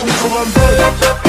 When you're going to